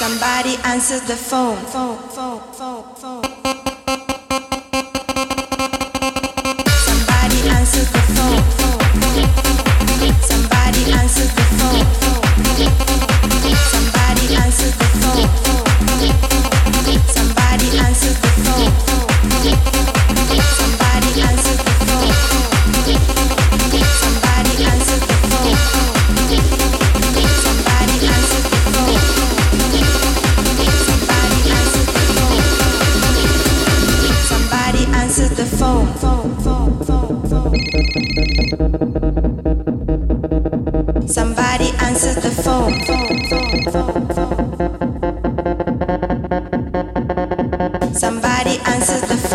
Somebody answers the phone. phone, phone, phone, phone. The phone. Phone, phone, phone, phone. Somebody answers the phone.